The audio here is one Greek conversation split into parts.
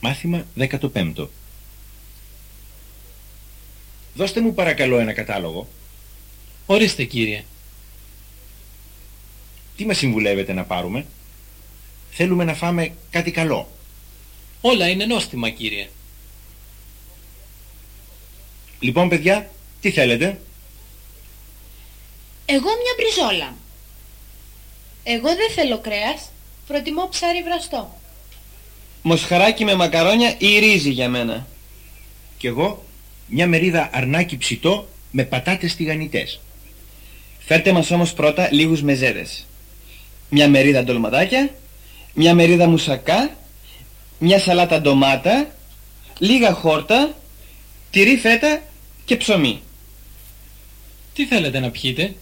Μάθημα 15 Δώστε μου παρακαλώ ένα κατάλογο. Ορίστε κύριε. Τι μας συμβουλεύετε να πάρουμε; Θέλουμε να φάμε κάτι καλό. Όλα είναι νόστιμα κύριε. Λοιπόν παιδιά, τι θέλετε; Εγώ μια μπριζόλα. Εγώ δεν θέλω κρέας, προτιμώ ψάρι βραστό. Μοσχαράκι με μακαρόνια ή ρύζι για μένα. Κι εγώ μια μερίδα αρνάκι ψητό με πατάτες τηγανιτές. Φέρτε μας όμως πρώτα λίγους μεζέδες. Μια μερίδα ντολματάκια, μια μερίδα μουσακά, μια σαλάτα ντομάτα, λίγα χόρτα, τυρί φέτα και ψωμί. Τι θέλετε να πιείτε;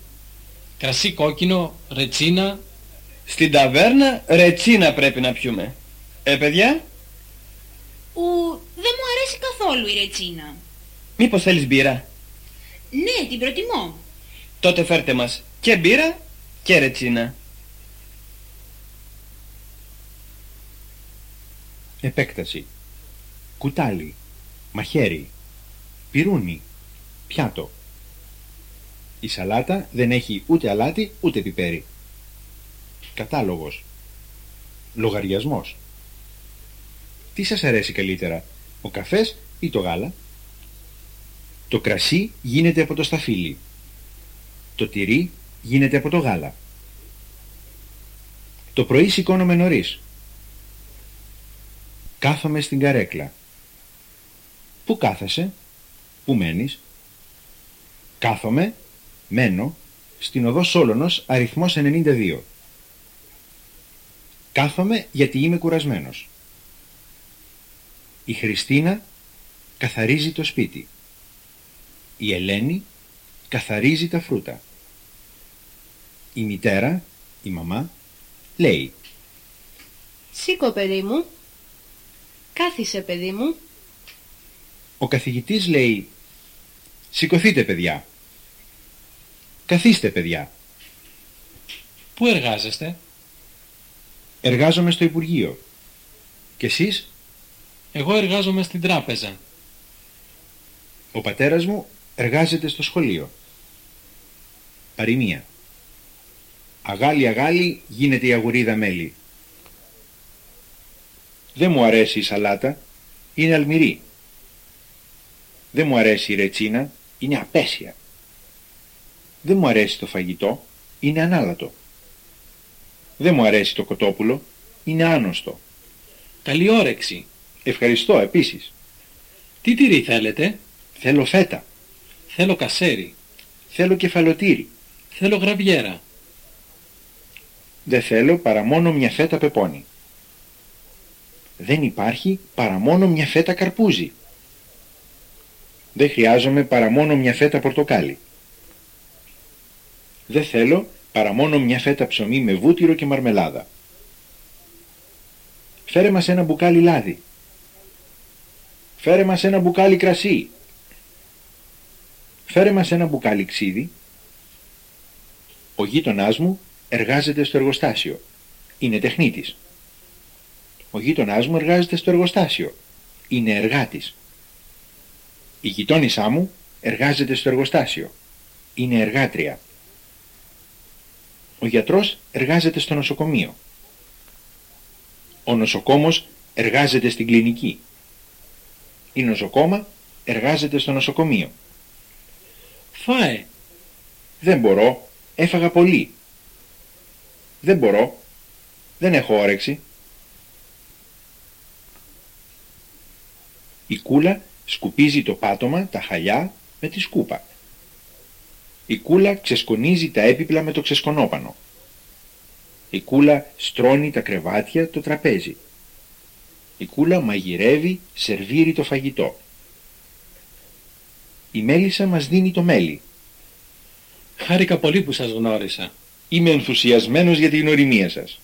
Κρασί κόκκινο, ρετσίνα; Στην ταβέρνα ρετσίνα πρέπει να πιούμε. Ε, παιδιά, Ου, δεν μου αρέσει καθόλου η ρετσίνα. μήπως θέλεις μπύρα; Ναι, την προτιμώ. Τότε φέρτε μας και μπύρα και ρετσίνα. Επέκταση. Κουτάλι. Μαχαίρι. Πυρούνι. Πιάτο. Η σαλάτα δεν έχει ούτε αλάτι ούτε πιπέρι. Κατάλογος. Λογαριασμός. Τι σας αρέσει καλύτερα, ο καφές ή το γάλα; Το κρασί γίνεται από το σταφύλι. Το τυρί γίνεται από το γάλα. Το πρωί σηκώνομαι νωρίς. Κάθομαι στην καρέκλα. Πού κάθεσαι, πού μένεις; Κάθομαι, μένω, στην οδό Σόλωνος αριθμός 92. Κάθομαι γιατί είμαι κουρασμένος. Η Χριστίνα καθαρίζει το σπίτι. Η Ελένη καθαρίζει τα φρούτα. Η μητέρα, η μαμά, λέει Σήκω παιδί μου. Κάθισε παιδί μου. Ο καθηγητής λέει «Σηκωθείτε παιδιά». «Καθίστε παιδιά». Πού εργάζεστε; «Εργάζομαι στο Υπουργείο». «Και εσείς» Εγώ εργάζομαι στην τράπεζα. «Ο πατέρας μου εργάζεται στο σχολείο». Παροιμία. Αγάλι αγάλι γίνεται η αγουρίδα μέλι. Δεν μου αρέσει η σαλάτα, είναι αλμυρή. Δεν μου αρέσει η ρετσίνα, είναι απέσια. Δεν μου αρέσει το φαγητό, είναι ανάλατο. Δεν μου αρέσει το κοτόπουλο, είναι άνοστο. Καλή όρεξη. Ευχαριστώ επίσης. Τι τυρί θέλετε; Θέλω φέτα, Θέλω κασέρι. θέλω κεφαλοτήρι. Θέλω γραβιέρα. Δεν θέλω παρά μόνο μια φέτα πεπόνι. Δεν υπάρχει παρά μόνο μια φέτα καρπούζι. Δεν χρειάζομαι παρά μόνο μια φέτα πορτοκάλι. Δεν θέλω παρά μόνο μια φέτα ψωμί με βούτυρο και μαρμελάδα. Φέρε μας ένα μπουκάλι λάδι. Φέρε μας ένα μπουκάλι κρασί. Φέρε μας ένα μπουκάλι ξύδι. Ο γείτονάς μου εργάζεται στο εργοστάσιο. Είναι τεχνίτης. Ο γείτονάς μου εργάζεται στο εργοστάσιο. Είναι εργάτης. Η γειτόνισά μου εργάζεται στο εργοστάσιο. Είναι εργάτρια. Ο γιατρός εργάζεται στο νοσοκομείο. Ο νοσοκόμος εργάζεται στην κλινική. Η νοσοκόμα εργάζεται στο νοσοκομείο. Φάε. Δεν μπορώ, έφαγα πολύ. Δεν μπορώ, δεν έχω όρεξη. Η κούλα σκουπίζει το πάτωμα, τα χαλιά, με τη σκούπα. Η κούλα ξεσκονίζει τα έπιπλα με το ξεσκονόπανο. Η κούλα στρώνει τα κρεβάτια, το τραπέζι. Η κούλα μαγειρεύει, σερβίρει το φαγητό. Η μέλισσα μας δίνει το μέλι. Χάρηκα πολύ που σας γνώρισα. Είμαι ενθουσιασμένος για την γνωριμία σας.